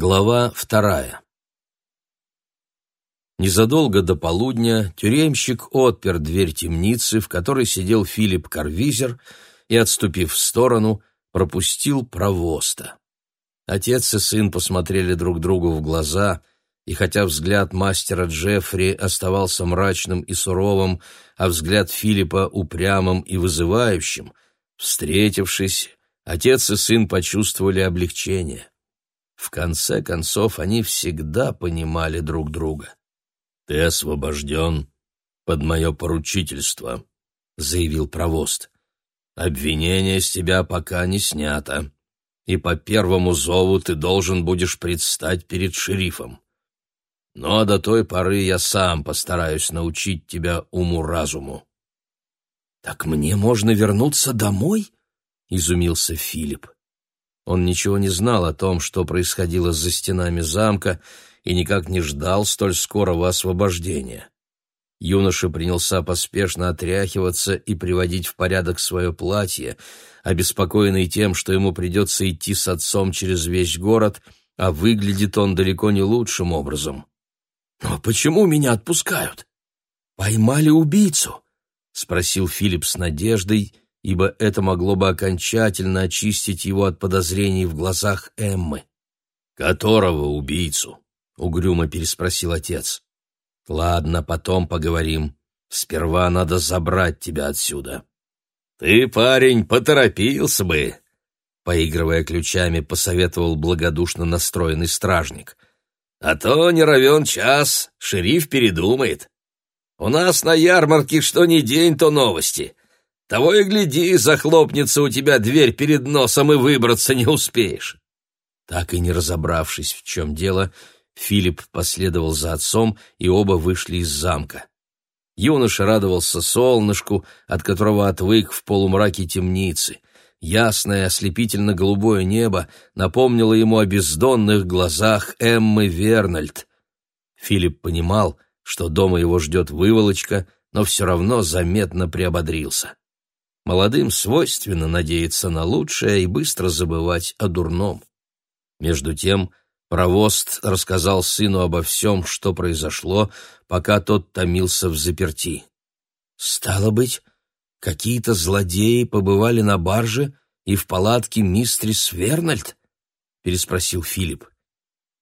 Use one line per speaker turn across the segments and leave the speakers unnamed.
Глава вторая Незадолго до полудня тюремщик отпер дверь темницы, в которой сидел Филипп Карвизер, и, отступив в сторону, пропустил провоста. Отец и сын посмотрели друг другу в глаза, и хотя взгляд мастера Джеффри оставался мрачным и суровым, а взгляд Филиппа упрямым и вызывающим, встретившись, отец и сын почувствовали облегчение. В конце концов, они всегда понимали друг друга. «Ты освобожден под мое поручительство», — заявил провост. «Обвинение с тебя пока не снято, и по первому зову ты должен будешь предстать перед шерифом. Но до той поры я сам постараюсь научить тебя уму-разуму».
«Так мне можно вернуться домой?» — изумился Филипп.
Он ничего не знал о том, что происходило за стенами замка, и никак не ждал столь скорого освобождения. Юноша принялся поспешно отряхиваться и приводить в порядок свое платье, обеспокоенный тем, что ему придется идти с отцом через весь город, а выглядит он далеко не лучшим образом.
«Но почему меня отпускают? Поймали убийцу?» — спросил Филипп с надеждой, ибо это могло бы окончательно очистить его от подозрений в глазах Эммы.
«Которого убийцу?» — угрюмо переспросил отец. «Ладно, потом поговорим. Сперва надо забрать тебя отсюда». «Ты, парень, поторопился бы!» Поигрывая ключами, посоветовал благодушно настроенный стражник. «А то не равен час, шериф передумает. У нас на ярмарке что ни день, то новости. Того и гляди, захлопнется у тебя дверь перед носом, и выбраться не успеешь. Так и не разобравшись, в чем дело, Филипп последовал за отцом, и оба вышли из замка. Юноша радовался солнышку, от которого отвык в полумраке темницы. Ясное ослепительно-голубое небо напомнило ему о бездонных глазах Эммы Вернольд. Филипп понимал, что дома его ждет выволочка, но все равно заметно приободрился. Молодым свойственно надеяться на лучшее и быстро забывать о дурном. Между тем, провост рассказал сыну обо всем, что произошло, пока тот томился в заперти.
«Стало быть, какие-то злодеи побывали на барже и в палатке мистрис Вернольд?» — переспросил Филипп.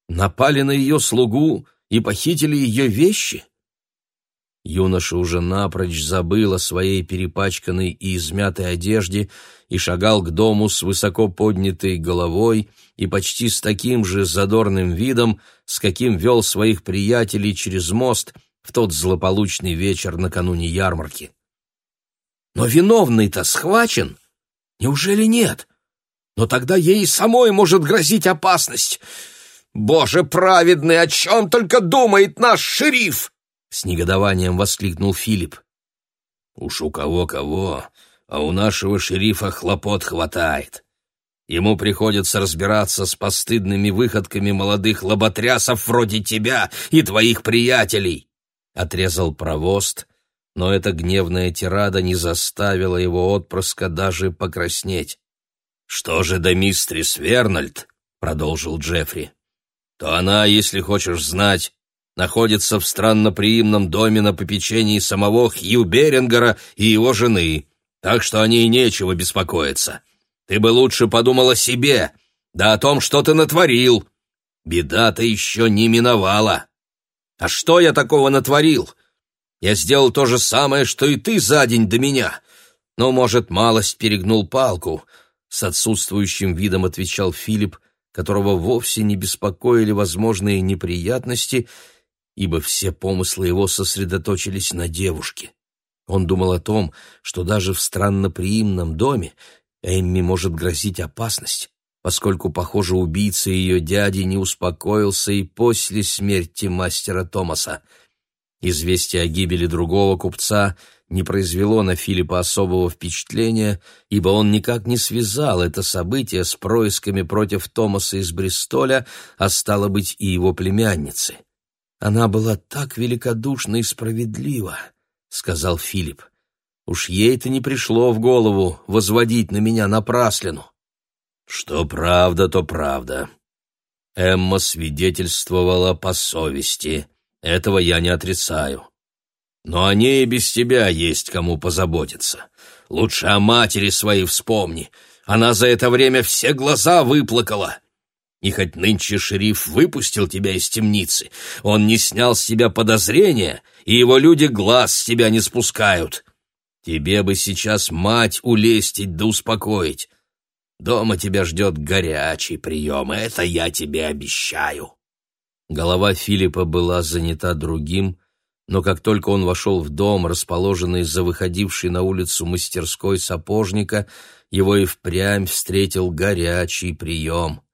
«Напали на ее слугу и похитили ее вещи?»
Юноша уже напрочь забыл о своей перепачканной и измятой одежде и шагал к дому с высоко поднятой головой и почти с таким же задорным видом, с каким вел своих приятелей через мост в тот злополучный вечер накануне ярмарки.
«Но виновный-то схвачен? Неужели нет? Но тогда ей самой может грозить опасность. Боже праведный, о чем только думает наш шериф!»
С негодованием воскликнул Филипп. Уж у кого-кого, а у нашего шерифа хлопот хватает. Ему приходится разбираться с постыдными выходками молодых лоботрясов вроде тебя и твоих приятелей. Отрезал провост, но эта гневная тирада не заставила его отпрыска даже покраснеть. «Что же до мистрис Вернольд?» — продолжил Джеффри. «То она, если хочешь знать, находится в странноприимном доме на попечении самого Хью Берингера и его жены, так что о ней нечего беспокоиться. Ты бы лучше подумал о себе, да о том, что ты натворил. Беда-то еще не миновала. А что я такого натворил? Я сделал то же самое, что и ты за день до меня. Но, может, малость перегнул палку. С отсутствующим видом отвечал Филипп, которого вовсе не беспокоили возможные неприятности, ибо все помыслы его сосредоточились на девушке. Он думал о том, что даже в странноприимном доме Эмми может грозить опасность, поскольку, похоже, убийца ее дяди не успокоился и после смерти мастера Томаса. Известие о гибели другого купца не произвело на Филиппа особого впечатления, ибо он никак не связал это событие с происками против Томаса из Бристоля, а стало быть и его племянницы. Она была так великодушна и справедлива, сказал Филипп. Уж ей-то не пришло в голову возводить на меня напраслину. Что правда, то правда. Эмма свидетельствовала по совести. Этого я не отрицаю. Но о ней и без тебя есть кому позаботиться. Лучше о матери своей вспомни. Она за это время все глаза выплакала. И хоть нынче шериф выпустил тебя из темницы, он не снял с тебя подозрения, и его люди глаз с тебя не спускают. Тебе бы сейчас мать улестить да успокоить. Дома тебя ждет горячий прием, это я тебе обещаю».
Голова Филиппа была занята другим, но как только он вошел в дом, расположенный за выходившей на улицу мастерской сапожника, его и впрямь встретил горячий прием.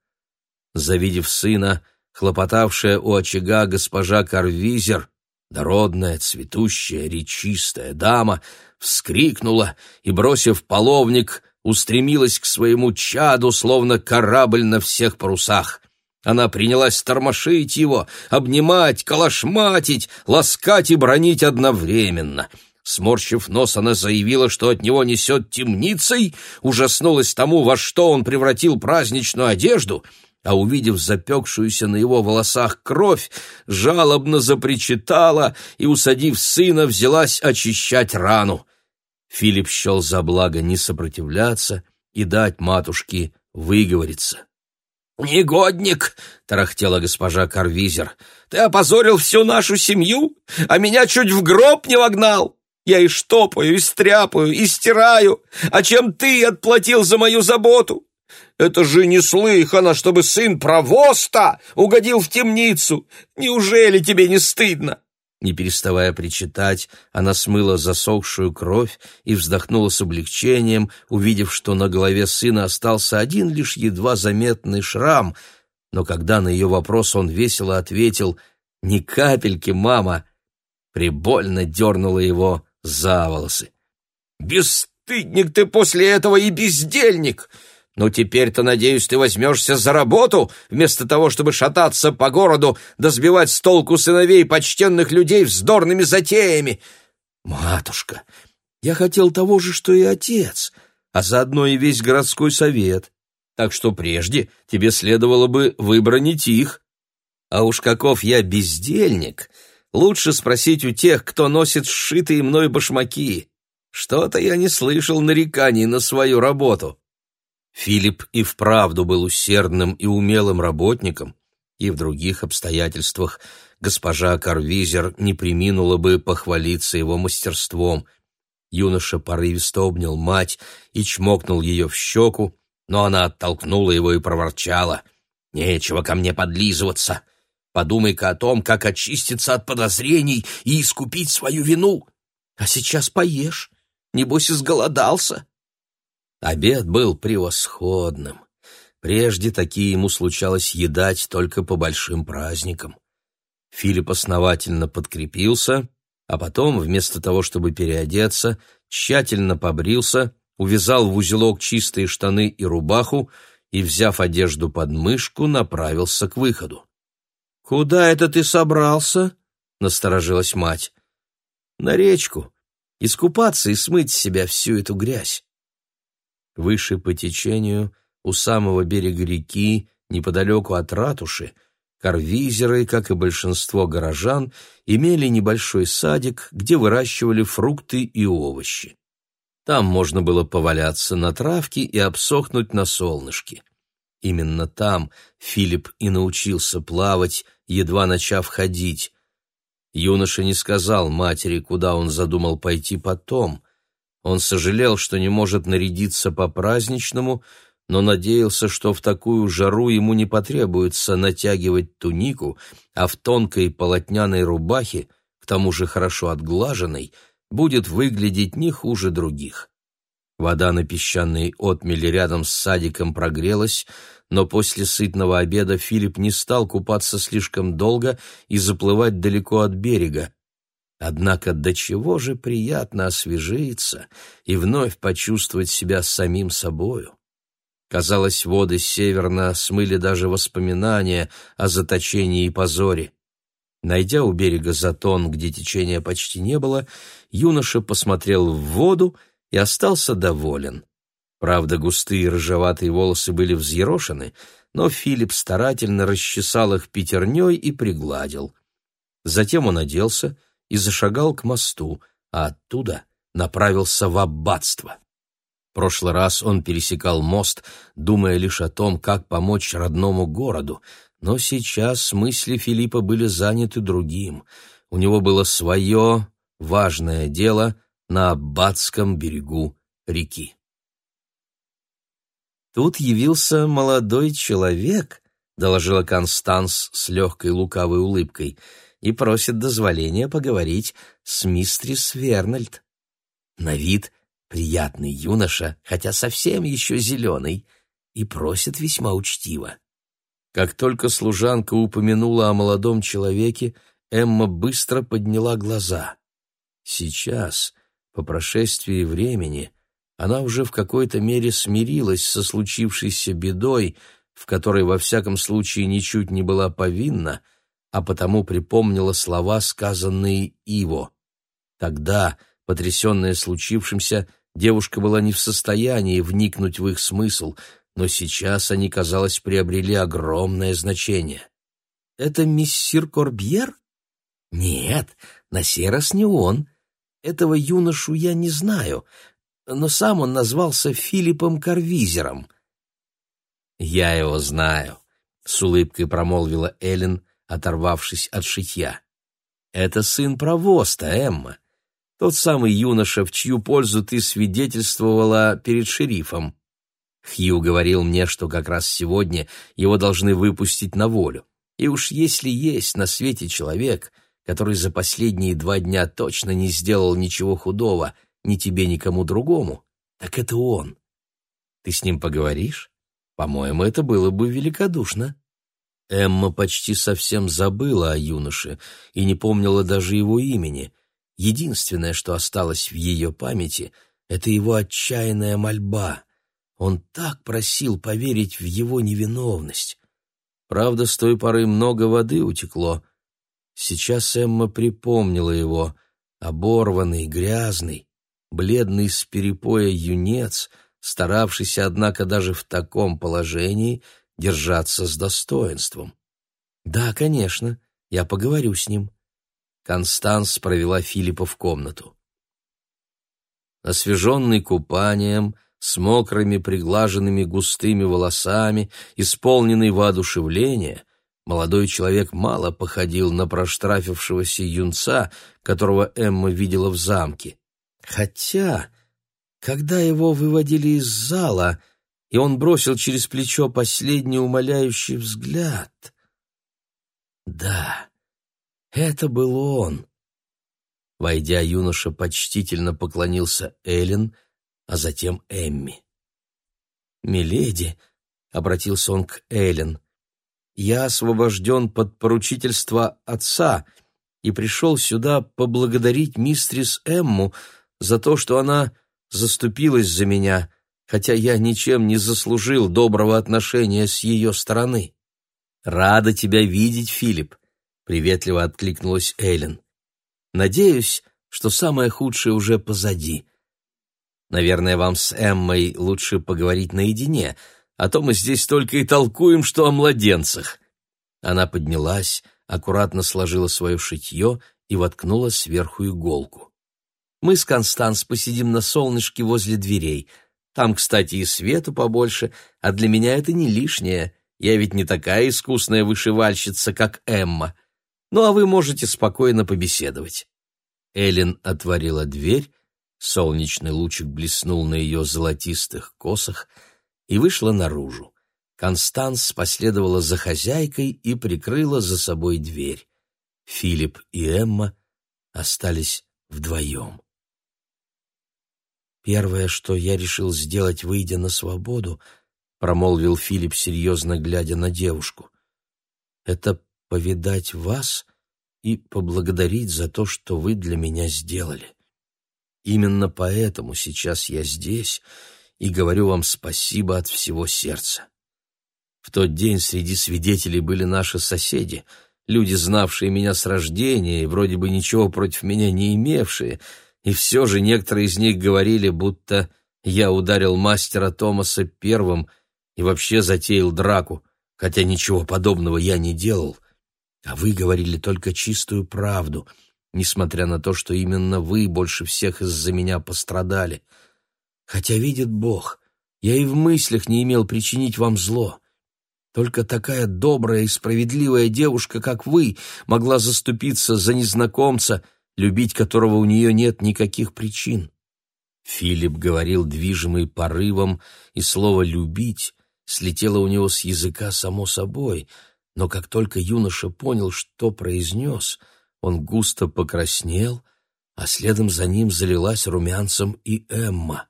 Завидев сына, хлопотавшая у очага госпожа Карвизер, дородная, цветущая, речистая дама, вскрикнула и, бросив половник, устремилась к своему чаду, словно корабль на всех парусах. Она принялась тормошить его, обнимать, калашматить, ласкать и бронить одновременно. Сморщив нос, она заявила, что от него несет темницей, ужаснулась тому, во что он превратил праздничную одежду, а, увидев запекшуюся на его волосах кровь, жалобно запричитала и, усадив сына, взялась очищать рану. Филипп счел за благо не сопротивляться и дать матушке выговориться.
«Негодник!» — тарахтела госпожа Карвизер. «Ты опозорил всю нашу семью, а меня чуть в гроб не вогнал! Я и штопаю, и стряпаю, и стираю, а чем ты отплатил за мою заботу? Это же неслыханно, чтобы сын провоста угодил в темницу! Неужели тебе не стыдно?»
Не переставая причитать, она смыла засохшую кровь и вздохнула с облегчением, увидев, что на голове сына остался один лишь едва заметный шрам. Но когда на ее вопрос он весело ответил «Ни капельки, мама!», прибольно дернула его за волосы.
«Бесстыдник ты после этого и бездельник! Ну, теперь-то, надеюсь, ты возьмешься за работу, вместо того, чтобы шататься по городу да сбивать с толку сыновей почтенных людей вздорными затеями.
Матушка, я хотел того же, что и отец, а заодно и весь городской совет. Так что прежде тебе следовало бы выбронить их. А уж каков я бездельник, лучше спросить у тех, кто носит сшитые мной башмаки. Что-то я не слышал нареканий на свою работу. Филипп и вправду был усердным и умелым работником, и в других обстоятельствах госпожа Карвизер не приминула бы похвалиться его мастерством. Юноша порывисто обнял мать и чмокнул ее в щеку, но она оттолкнула его и проворчала. «Нечего ко мне подлизываться. Подумай-ка о том, как очиститься от подозрений и искупить свою вину. А сейчас поешь. Небось, изголодался». Обед был превосходным. Прежде такие ему случалось едать только по большим праздникам. Филипп основательно подкрепился, а потом, вместо того, чтобы переодеться, тщательно побрился, увязал в узелок чистые штаны и рубаху и, взяв одежду под мышку, направился к выходу. «Куда это ты собрался?» — насторожилась мать. «На речку. Искупаться и смыть с себя всю эту грязь. Выше по течению, у самого берега реки, неподалеку от ратуши, карвизеры, как и большинство горожан, имели небольшой садик, где выращивали фрукты и овощи. Там можно было поваляться на травке и обсохнуть на солнышке. Именно там Филипп и научился плавать, едва начав ходить. Юноша не сказал матери, куда он задумал пойти потом, он сожалел, что не может нарядиться по-праздничному, но надеялся, что в такую жару ему не потребуется натягивать тунику, а в тонкой полотняной рубахе, к тому же хорошо отглаженной, будет выглядеть не хуже других. Вода на песчаной отмеле рядом с садиком прогрелась, но после сытного обеда Филипп не стал купаться слишком долго и заплывать далеко от берега, Однако до чего же приятно освежиться и вновь почувствовать себя самим собою. Казалось, воды северно смыли даже воспоминания о заточении и позоре. Найдя у берега затон, где течения почти не было, юноша посмотрел в воду и остался доволен. Правда, густые рыжеватые волосы были взъерошены, но Филипп старательно расчесал их пятерней и пригладил. Затем он оделся и зашагал к мосту, а оттуда направился в аббатство. прошлый раз он пересекал мост, думая лишь о том, как помочь родному городу, но сейчас мысли Филиппа были заняты другим. У него было свое важное дело на аббатском берегу реки. Тут явился молодой человек, доложила Констанс с легкой лукавой улыбкой, и просит дозволения поговорить с мистрис Вернольд. На вид приятный юноша, хотя совсем еще зеленый, и просит весьма учтиво. Как только служанка упомянула о молодом человеке, Эмма быстро подняла глаза. Сейчас, по прошествии времени, она уже в какой-то мере смирилась со случившейся бедой, в которой во всяком случае ничуть не была повинна, а потому припомнила слова, сказанные Иво. Тогда, потрясенная случившимся, девушка была не в состоянии вникнуть в их смысл, но сейчас они, казалось, приобрели огромное значение. «Это миссир Корбьер?» «Нет, на сей раз не он. Этого юношу я не знаю, но сам он назвался Филиппом Карвизером». «Я его знаю», — с улыбкой промолвила Эллен, оторвавшись от шитья. «Это сын провоста, Эмма, тот самый юноша, в чью пользу ты свидетельствовала перед шерифом. Хью говорил мне, что как раз сегодня его должны выпустить на волю. И уж если есть на свете человек, который за последние два дня точно не сделал ничего худого ни тебе, ни кому другому, так это он. Ты с ним поговоришь? По-моему, это было бы великодушно. Эмма почти совсем забыла о юноше и не помнила даже его имени. Единственное, что осталось в ее памяти, это его отчаянная мольба. Он так просил поверить в его невиновность. Правда, с той поры много воды утекло, Сейчас Эмма припомнила его, оборванный, грязный, бледный с перепоя юнец, старавшийся, однако, даже в таком положении держаться с достоинством. «Да, конечно, я поговорю с ним». Констанс провела Филиппа в комнату. Освеженный купанием, с мокрыми приглаженными густыми волосами, исполненный воодушевления — Молодой человек мало походил на проштрафившегося юнца, которого Эмма видела в замке. Хотя, когда его выводили из зала, и он бросил через плечо последний умоляющий взгляд... Да, это был он. Войдя, юноша почтительно поклонился Эллен, а затем Эмми. «Миледи», — обратился он к Эллен, — я освобожден под поручительство отца и пришел сюда поблагодарить мистрис Эмму за то, что она заступилась за меня, хотя я ничем не заслужил доброго отношения с ее стороны. «Рада тебя видеть, Филипп», — приветливо откликнулась Эллен. «Надеюсь, что самое худшее уже позади. Наверное, вам с Эммой лучше поговорить наедине, а то мы здесь только и толкуем, что о младенцах». Она поднялась, аккуратно сложила свое шитье и воткнула сверху иголку. «Мы с Констанс посидим на солнышке возле дверей. Там, кстати, и свету побольше, а для меня это не лишнее. Я ведь не такая искусная вышивальщица, как Эмма. Ну, а вы можете спокойно побеседовать». Эллен отворила дверь, солнечный лучик блеснул на ее золотистых косах — и вышла наружу. Констанс последовала за хозяйкой и прикрыла за собой дверь. Филипп и Эмма остались вдвоем. «Первое, что я решил сделать, выйдя на свободу, — промолвил Филипп, серьезно глядя на девушку, — это повидать вас и поблагодарить за то, что вы для меня сделали. Именно поэтому сейчас я здесь — и говорю вам спасибо от всего сердца. В тот день среди свидетелей были наши соседи, люди, знавшие меня с рождения и вроде бы ничего против меня не имевшие, и все же некоторые из них говорили, будто я ударил мастера Томаса первым и вообще затеял драку, хотя ничего подобного я не делал, а вы говорили только чистую правду, несмотря на то, что именно вы больше всех из-за меня пострадали. Хотя видит Бог, я и в мыслях не имел причинить вам зло. Только такая добрая и справедливая девушка, как вы, могла заступиться за незнакомца, любить которого у нее нет никаких причин. Филипп говорил движимый порывом, и слово «любить» слетело у него с языка само собой, но как только юноша понял, что произнес, он густо покраснел, а следом за ним залилась румянцем и Эмма.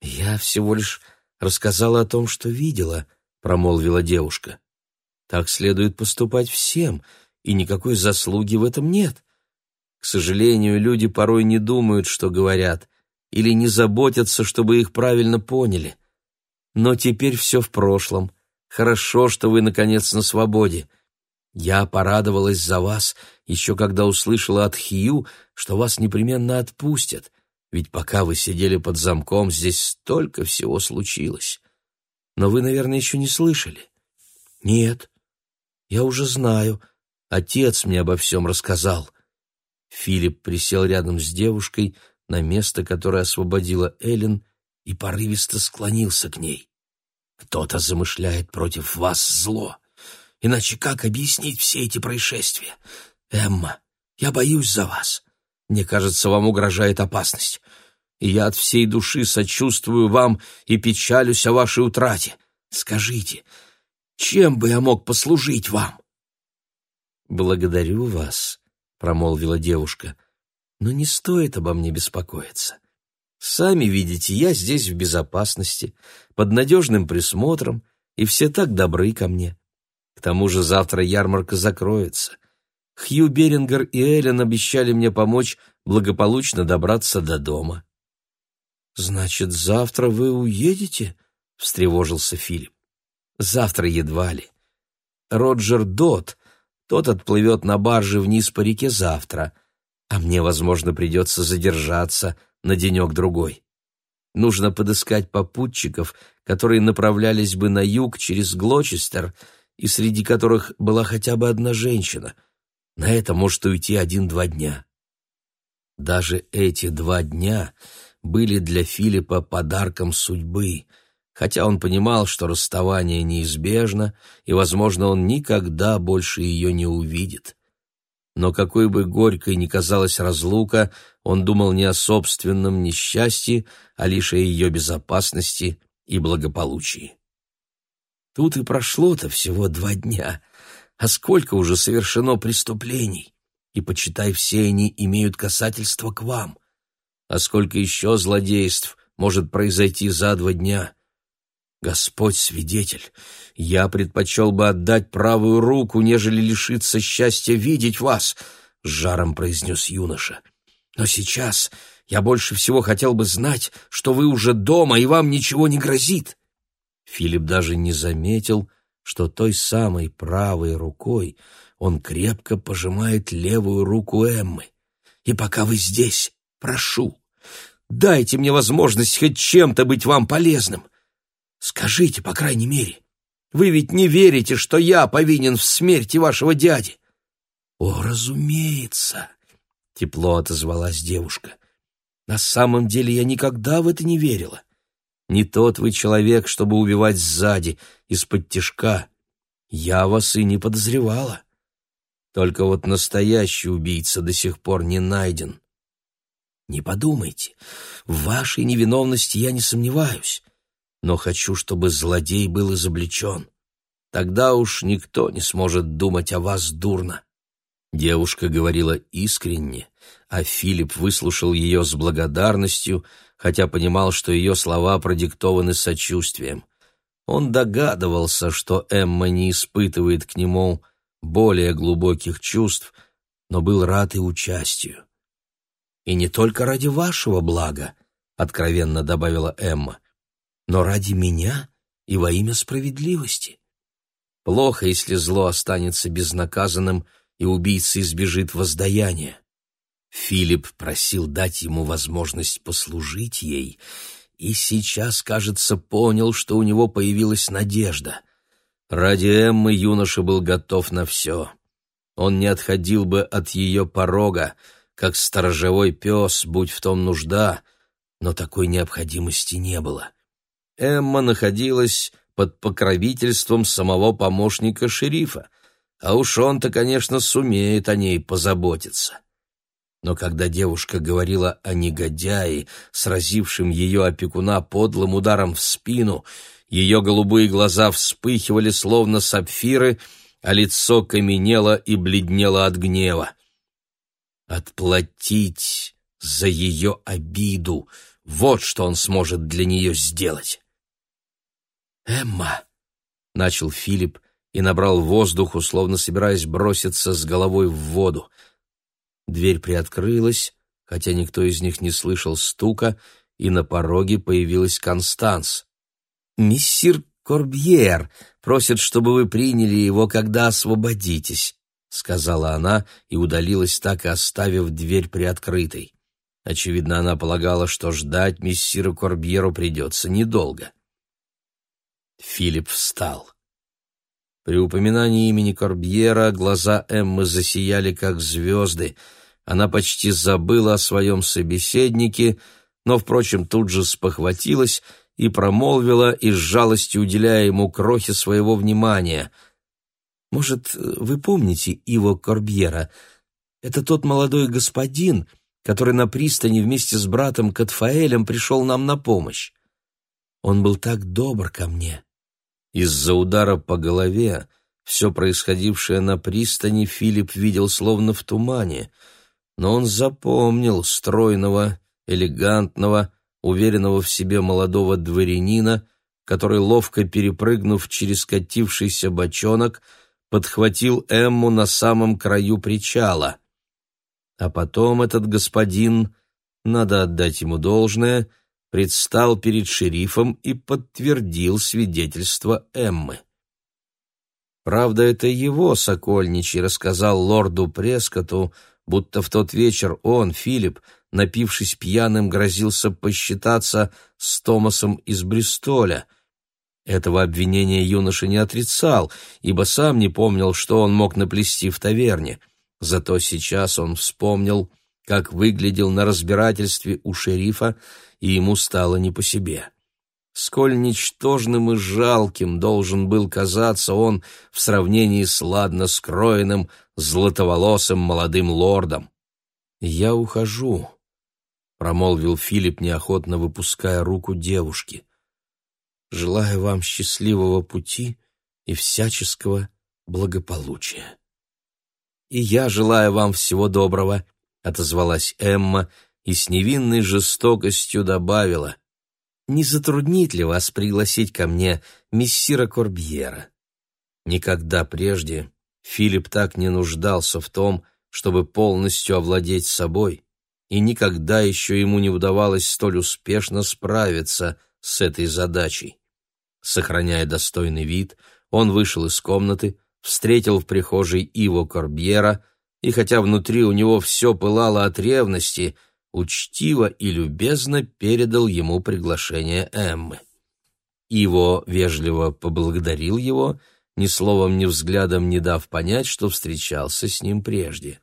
«Я всего лишь рассказала о том, что видела», — промолвила девушка. «Так следует поступать всем, и никакой заслуги в этом нет. К сожалению, люди порой не думают, что говорят, или не заботятся, чтобы их правильно поняли. Но теперь все в прошлом. Хорошо, что вы, наконец, на свободе. Я порадовалась за вас, еще когда услышала от Хью, что вас непременно отпустят, ведь пока вы сидели под замком, здесь столько всего случилось. Но вы, наверное, еще не слышали. Нет, я уже знаю. Отец мне обо всем рассказал. Филипп присел рядом с девушкой, на место, которое освободила Эллен, и порывисто склонился к ней. «Кто-то замышляет против вас зло. Иначе как объяснить все эти происшествия? Эмма, я боюсь за вас. Мне кажется, вам угрожает опасность. И я от всей души сочувствую вам и печалюсь о вашей утрате. Скажите, чем бы я мог послужить вам?» «Благодарю вас», — промолвила девушка но не стоит обо мне беспокоиться. Сами видите, я здесь в безопасности, под надежным присмотром, и все так добры ко мне. К тому же завтра ярмарка закроется. Хью Берингер и Эллен обещали мне помочь благополучно добраться до дома. «Значит, завтра вы уедете?» — встревожился Филипп. «Завтра едва ли. Роджер Дот, тот отплывет на барже вниз по реке завтра, а мне, возможно, придется задержаться на денек-другой. Нужно подыскать попутчиков, которые направлялись бы на юг через Глочестер, и среди которых была хотя бы одна женщина. На это может уйти один-два дня. Даже эти два дня были для Филиппа подарком судьбы, хотя он понимал, что расставание неизбежно, и, возможно, он никогда больше ее не увидит но какой бы горькой ни казалась разлука, он думал не о собственном несчастье, а лишь о ее безопасности и благополучии. Тут и прошло-то всего два дня, а сколько уже совершено преступлений, и, почитай, все они имеют касательство к вам. А сколько еще злодейств может произойти за два дня? Господь свидетель, я предпочел бы отдать правую руку, нежели лишиться счастья видеть вас, — с жаром произнес юноша. Но сейчас я больше всего хотел бы знать, что вы уже дома, и вам ничего не грозит. Филипп даже не заметил, что той самой правой рукой он крепко пожимает левую руку Эммы. И пока вы здесь, прошу, дайте мне возможность хоть чем-то быть вам полезным. Скажите, по крайней мере, вы ведь не верите, что я повинен в смерти вашего дяди? О, разумеется, тепло отозвалась девушка. На самом деле я никогда в это не верила. Не тот вы человек, чтобы убивать сзади, из-под тишка. Я вас и не подозревала. Только вот настоящий убийца до сих пор не найден. Не подумайте, в вашей невиновности я не сомневаюсь но хочу, чтобы злодей был изобличен. Тогда уж никто не сможет думать о вас дурно». Девушка говорила искренне, а Филипп выслушал ее с благодарностью, хотя понимал, что ее слова продиктованы сочувствием. Он догадывался, что Эмма не испытывает к нему более глубоких чувств, но был рад и участию. «И не только ради вашего блага», — откровенно добавила Эмма но ради меня и во имя справедливости. Плохо, если зло останется безнаказанным и убийца избежит воздаяния. Филипп просил дать ему возможность послужить ей, и сейчас, кажется, понял, что у него появилась надежда. Ради Эммы юноша был готов на все. Он не отходил бы от ее порога, как сторожевой пес, будь в том нужда, но такой необходимости не было. Эмма находилась под покровительством самого помощника шерифа, а уж он-то, конечно, сумеет о ней позаботиться. Но когда девушка говорила о негодяе, сразившем ее опекуна подлым ударом в спину, ее голубые глаза вспыхивали, словно сапфиры, а лицо каменело и бледнело от гнева. Отплатить за ее обиду — вот что он сможет для нее сделать. «Эмма!» — начал Филипп и набрал воздух, условно собираясь броситься с головой в воду. Дверь приоткрылась, хотя никто из них не слышал стука, и на пороге появилась Констанс. «Миссир Корбьер просит, чтобы вы приняли его, когда освободитесь», — сказала она и удалилась, так и оставив дверь приоткрытой. Очевидно, она полагала, что ждать миссиру Корбьеру придется недолго. Филипп встал. При упоминании имени Корбьера глаза Эммы засияли, как звезды. Она почти забыла о своем собеседнике, но, впрочем, тут же спохватилась и промолвила, и с жалостью уделяя ему крохи своего внимания. «Может, вы помните Иво Корбьера? Это тот молодой господин, который на пристани вместе с братом Катфаэлем пришел нам на помощь. Он был так добр ко мне. Из-за удара по голове все происходившее на пристани Филипп видел словно в тумане, но он запомнил стройного, элегантного, уверенного в себе молодого дворянина, который, ловко перепрыгнув через катившийся бочонок, подхватил Эмму на самом краю причала. А потом этот господин, надо отдать ему должное, — предстал перед шерифом и подтвердил свидетельство Эммы. Правда, это его Сокольничий рассказал лорду Прескоту, будто в тот вечер он, Филипп, напившись пьяным, грозился посчитаться с Томасом из Бристоля. Этого обвинения юноша не отрицал, ибо сам не помнил, что он мог наплести в таверне. Зато сейчас он вспомнил, как выглядел на разбирательстве у шерифа и ему стало не по себе. Сколь ничтожным и жалким должен был казаться он в сравнении с ладно скроенным, златоволосым молодым лордом. «Я ухожу», — промолвил Филипп, неохотно выпуская руку девушки. «Желаю вам счастливого пути и всяческого благополучия». «И я желаю вам всего доброго», — отозвалась Эмма, и с невинной жестокостью добавила «Не затруднит ли вас пригласить ко мне мессира Корбьера?» Никогда прежде Филипп так не нуждался в том, чтобы полностью овладеть собой, и никогда еще ему не удавалось столь успешно справиться с этой задачей. Сохраняя достойный вид, он вышел из комнаты, встретил в прихожей Иво Корбьера, и хотя внутри у него все пылало от ревности, учтиво и любезно передал ему приглашение Эммы. Иво вежливо поблагодарил его, ни словом, ни взглядом не дав понять, что встречался с ним прежде.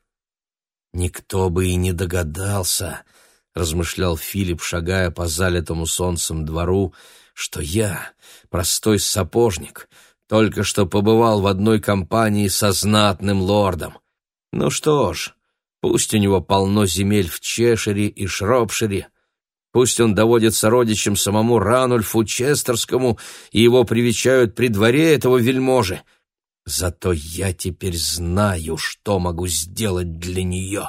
«Никто бы и не догадался», — размышлял Филипп, шагая по залитому солнцем двору, «что я, простой сапожник, только что побывал в одной компании со знатным лордом. Ну что ж, Пусть у него полно земель в Чешире и Шропшире, пусть он доводит сородичем самому Ранульфу Честерскому, и его привечают при дворе этого вельможи. Зато я теперь знаю, что могу сделать для нее.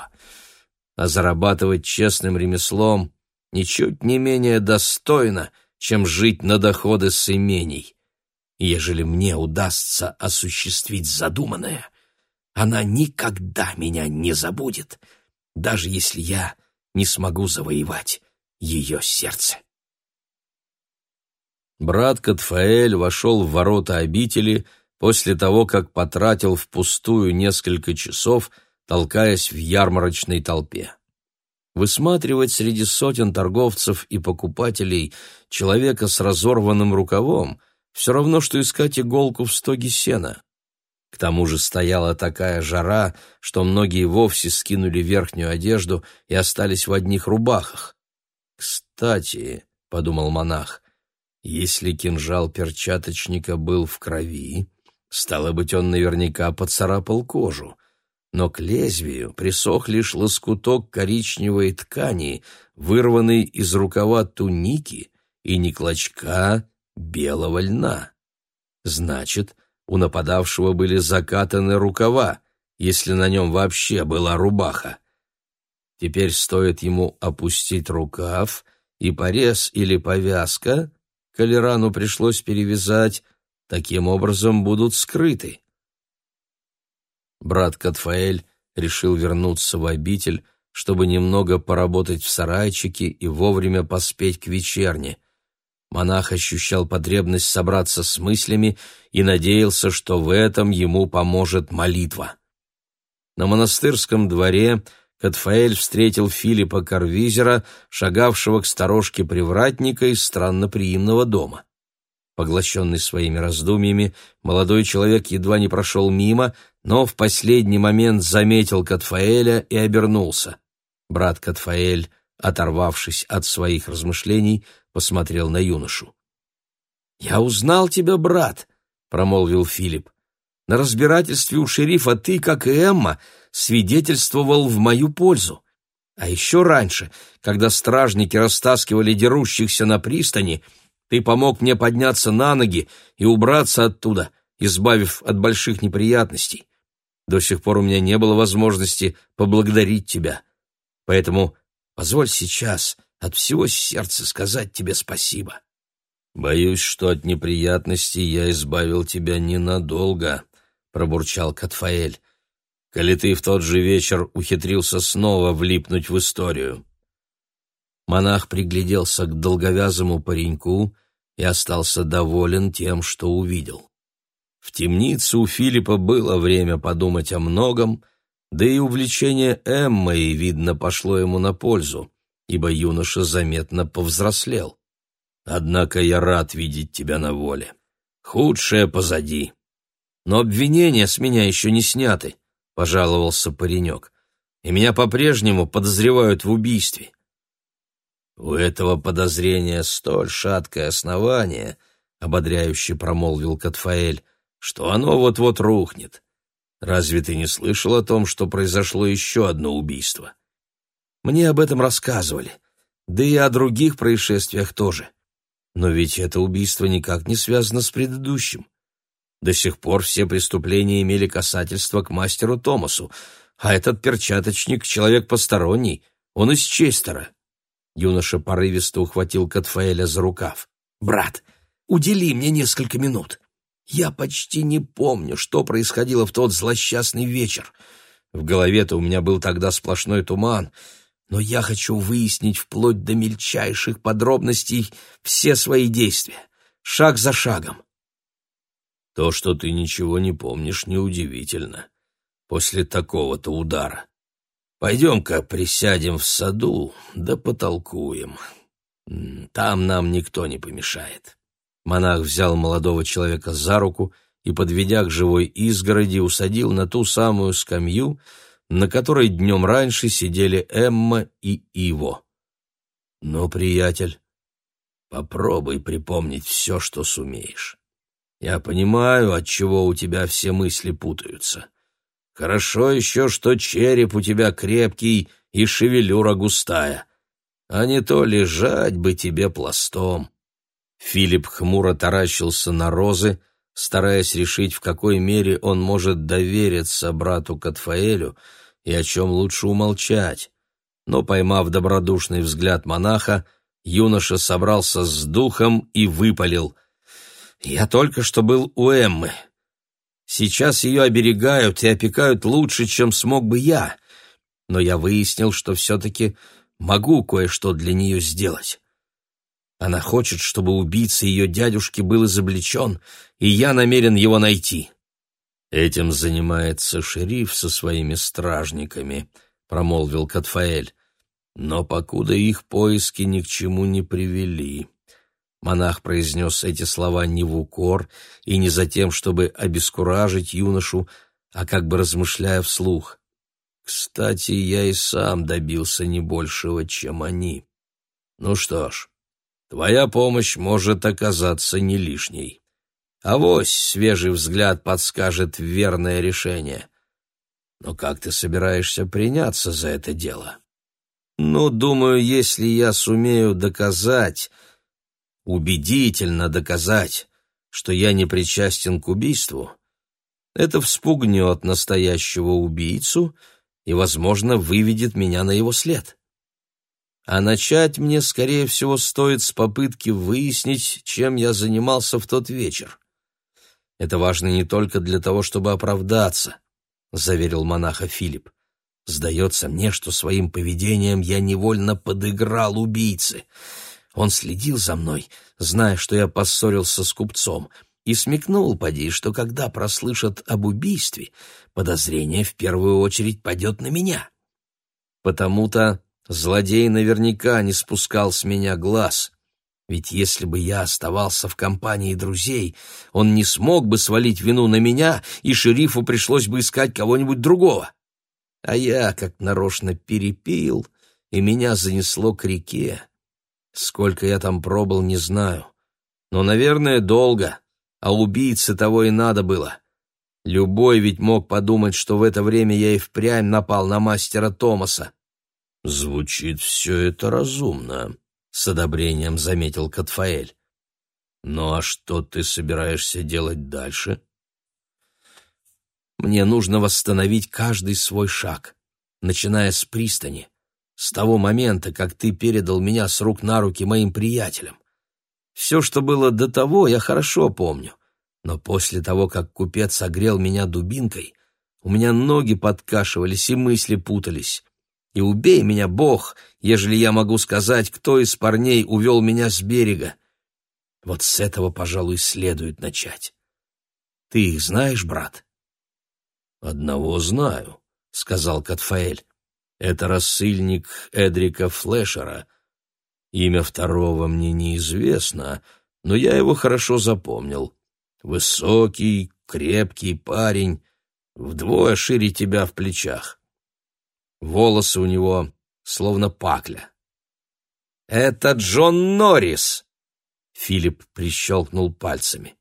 А зарабатывать честным ремеслом ничуть не менее достойно, чем жить на доходы с имений. Ежели мне удастся осуществить задуманное, она никогда меня не забудет, даже если я не смогу завоевать ее сердце. Брат Катфаэль вошел в ворота обители после того, как потратил впустую несколько часов, толкаясь в ярмарочной толпе. Высматривать среди сотен торговцев и покупателей человека с разорванным рукавом все равно, что искать иголку в стоге сена. К тому же стояла такая жара, что многие вовсе скинули верхнюю одежду и остались в одних рубахах. «Кстати», — подумал монах, — «если кинжал перчаточника был в крови, стало быть, он наверняка поцарапал кожу, но к лезвию присох лишь лоскуток коричневой ткани, вырванный из рукава туники, и не клочка белого льна. Значит, у нападавшего были закатаны рукава, если на нем вообще была рубаха. Теперь стоит ему опустить рукав, и порез или повязка, коли рану пришлось перевязать, таким образом будут скрыты. Брат Катфаэль решил вернуться в обитель, чтобы немного поработать в сарайчике и вовремя поспеть к вечерне. Монах ощущал потребность собраться с мыслями и надеялся, что в этом ему поможет молитва. На монастырском дворе Катфаэль встретил Филиппа Карвизера, шагавшего к сторожке привратника из странноприимного дома. Поглощенный своими раздумьями, молодой человек едва не прошел мимо, но в последний момент заметил Катфаэля и обернулся. Брат Катфаэль, оторвавшись от своих размышлений, посмотрел на юношу. «Я узнал тебя, брат», — промолвил Филипп. «На разбирательстве у шерифа ты, как и Эмма, свидетельствовал в мою пользу. А еще раньше, когда стражники растаскивали дерущихся на пристани, ты помог мне подняться на ноги и убраться оттуда, избавив от больших неприятностей. До сих пор у меня не было возможности поблагодарить тебя. Поэтому позволь сейчас от всего сердца сказать тебе спасибо. Боюсь, что от неприятностей я избавил тебя ненадолго, пробурчал Катфаэль. Коли ты в тот же вечер ухитрился снова влипнуть в историю. Монах пригляделся к долговязому пареньку и остался доволен тем, что увидел. В темнице у Филиппа было время подумать о многом, да и увлечение Эммой, видно, пошло ему на пользу ибо юноша заметно повзрослел. «Однако я рад видеть тебя на воле. Худшее позади. Но обвинения с меня еще не сняты», — пожаловался паренек. «И меня по-прежнему подозревают в убийстве». «У этого подозрения столь шаткое основание», — ободряюще промолвил Катфаэль, — «что оно вот-вот рухнет. Разве ты не слышал о том, что произошло еще одно убийство?» Мне об этом рассказывали, да и о других происшествиях тоже. Но ведь это убийство никак не связано с предыдущим. До сих пор все преступления имели касательство к мастеру Томасу, а этот перчаточник — человек посторонний, он из Честера. Юноша порывисто ухватил Катфаэля за рукав. «Брат, удели мне несколько минут. Я почти не помню, что происходило в тот злосчастный вечер. В голове-то у меня был тогда сплошной туман, но я хочу выяснить вплоть до мельчайших подробностей все свои действия, шаг за шагом. То, что ты ничего не помнишь, неудивительно. После такого-то удара. Пойдем-ка присядем в саду, да потолкуем. Там нам никто не помешает. Монах взял молодого человека за руку и, подведя к живой изгороди, усадил на ту самую скамью, на которой днем раньше сидели Эмма и Иво. «Ну, приятель, попробуй припомнить все, что сумеешь. Я понимаю, от чего у тебя все мысли путаются. Хорошо еще, что череп у тебя крепкий и шевелюра густая, а не то лежать бы тебе пластом». Филипп хмуро таращился на розы, стараясь решить, в какой мере он может довериться брату Катфаэлю, и о чем лучше умолчать. Но, поймав добродушный взгляд монаха, юноша собрался с духом и выпалил. «Я только что был у Эммы. Сейчас ее оберегают и опекают лучше, чем смог бы я, но я выяснил, что все-таки могу кое-что для нее сделать. Она хочет, чтобы убийца ее дядюшки был изобличен, и я намерен его найти. Этим занимается шериф со своими стражниками, промолвил Катфаэль. Но покуда их поиски ни к чему не привели. Монах произнес эти слова не в укор и не за тем, чтобы обескуражить юношу, а как бы размышляя вслух. Кстати, я и сам добился не большего, чем они. Ну что ж, твоя помощь может оказаться не лишней. Авось свежий взгляд подскажет верное решение. Но как ты собираешься приняться за это дело? Ну, думаю, если я сумею доказать, убедительно доказать, что я не причастен к убийству, это вспугнет настоящего убийцу и, возможно, выведет меня на его след. А начать мне, скорее всего, стоит с попытки выяснить, чем я занимался в тот вечер. Это важно не только для того, чтобы оправдаться, заверил монаха Филипп. Сдается мне, что своим поведением я невольно подыграл убийце. Он следил за мной, зная, что я поссорился с купцом, и смекнул, поди, что когда прослышат об убийстве, подозрение в первую очередь падет на меня. Потому-то злодей наверняка не спускал с меня глаз. Ведь если бы я оставался в компании друзей, он не смог бы свалить вину на меня, и шерифу пришлось бы искать кого-нибудь другого. А я, как нарочно, перепил, и меня занесло к реке. Сколько я там пробыл, не знаю. Но, наверное, долго, а убийце того и надо было. Любой ведь мог подумать, что в это время я и впрямь напал на мастера Томаса. Звучит все это разумно, с одобрением заметил Катфаэль. Ну а что ты собираешься делать дальше? Мне нужно восстановить каждый свой шаг, начиная с пристани, с того момента, как ты передал меня с рук на руки моим приятелям. Все, что было до того, я хорошо помню, но после того, как купец огрел меня дубинкой, у меня ноги подкашивались и мысли путались. И убей меня, Бог, ежели я могу сказать, кто из парней увел меня с берега. Вот с этого, пожалуй, следует начать. Ты их знаешь, брат? Одного знаю, сказал Катфаэль. Это рассыльник Эдрика Флешера. Имя второго мне неизвестно, но я его хорошо запомнил. Высокий, крепкий парень, вдвое шире тебя в плечах. Волосы у него словно пакля. «Это Джон Норрис!» Филипп прищелкнул пальцами.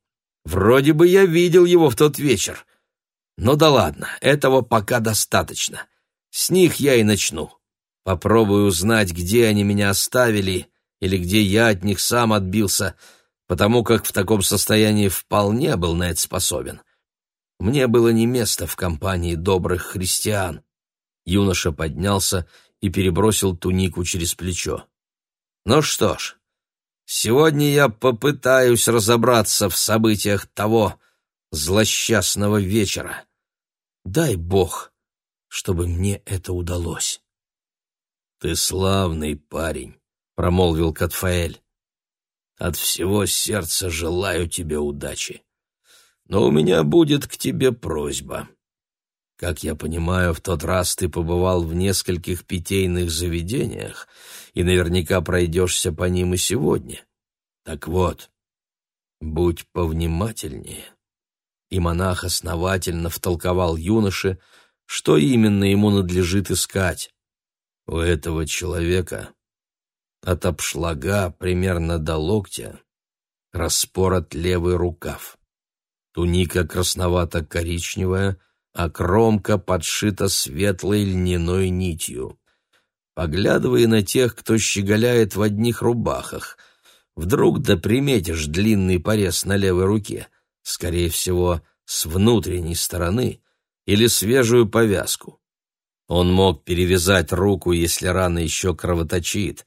«Вроде бы я видел его в тот вечер. Но да ладно, этого пока достаточно. С них я и начну. Попробую узнать, где они меня оставили или где я от них сам отбился, потому как в таком состоянии вполне был на это способен. Мне было не место в компании добрых христиан. Юноша поднялся и перебросил тунику через плечо. «Ну что ж, сегодня я попытаюсь разобраться в событиях того злосчастного вечера. Дай Бог, чтобы мне это удалось». «Ты славный парень», — промолвил Катфаэль. «От всего сердца желаю тебе удачи. Но у меня будет к тебе просьба». Как я понимаю, в тот раз ты побывал в нескольких питейных заведениях и наверняка пройдешься по ним и сегодня. Так вот, будь повнимательнее. И монах основательно втолковал юноше, что именно ему надлежит искать. У этого человека от обшлага примерно до локтя распорот левый рукав. Туника красновато-коричневая — а кромка подшита светлой льняной нитью. Поглядывая на тех, кто щеголяет в одних рубахах, вдруг да приметишь длинный порез на левой руке, скорее всего, с внутренней стороны, или свежую повязку. Он мог перевязать руку, если рана еще кровоточит,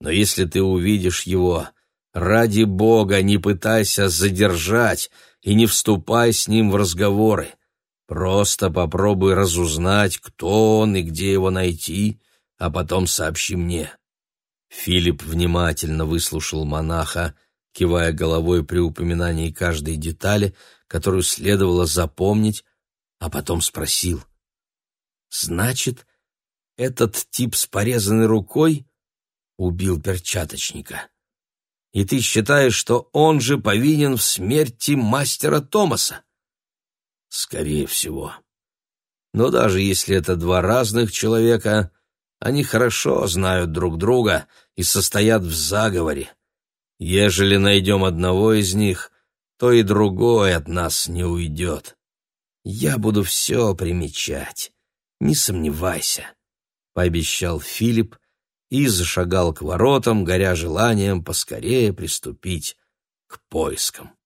но если ты увидишь его, ради бога не пытайся задержать и не вступай с ним в разговоры. Просто попробуй разузнать, кто он и где его найти, а потом сообщи мне». Филипп внимательно выслушал монаха, кивая головой при упоминании каждой детали, которую следовало запомнить, а потом спросил. «Значит, этот тип с порезанной рукой убил перчаточника?» И ты считаешь, что он же повинен в смерти мастера Томаса? Скорее всего. Но даже если это два разных человека, они хорошо знают друг друга и состоят в заговоре. Ежели найдем одного из них, то и другой от нас не уйдет. Я буду все примечать, не сомневайся, — пообещал Филипп и зашагал к воротам, горя желанием поскорее приступить к поискам.